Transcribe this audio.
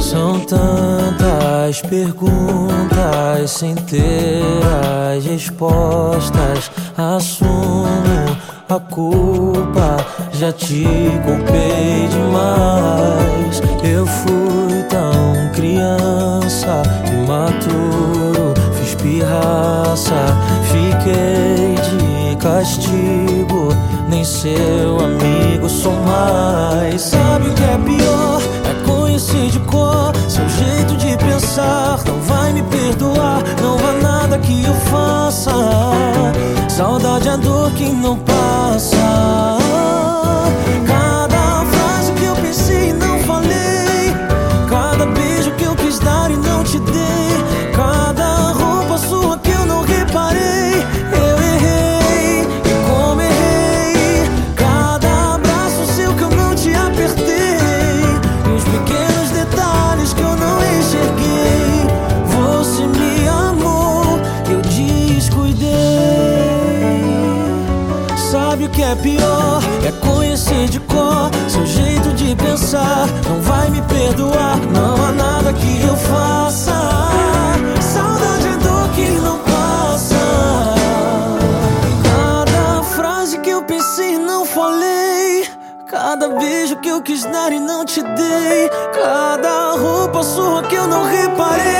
São tantas perguntas sem ter as respostas. Assumo a culpa, já te culpei demais. Eu fui tão criança, imaturo, fiz pirraça, fiquei de castigo. Nem seu amigo sou mais. Sabe o que é pior? É conhecer de cor seu jeito de pensar. Não vai me perdoar, não há nada que eu faça. Saudade é dor que não passa. Que é pior? É conhecer de cor seu jeito de pensar. Não vai me perdoar, não há nada que eu faça. Saudade é dor que não passa. Cada frase que eu pensei e não falei. Cada beijo que eu quis dar e não te dei. Cada roupa sua que eu não reparei.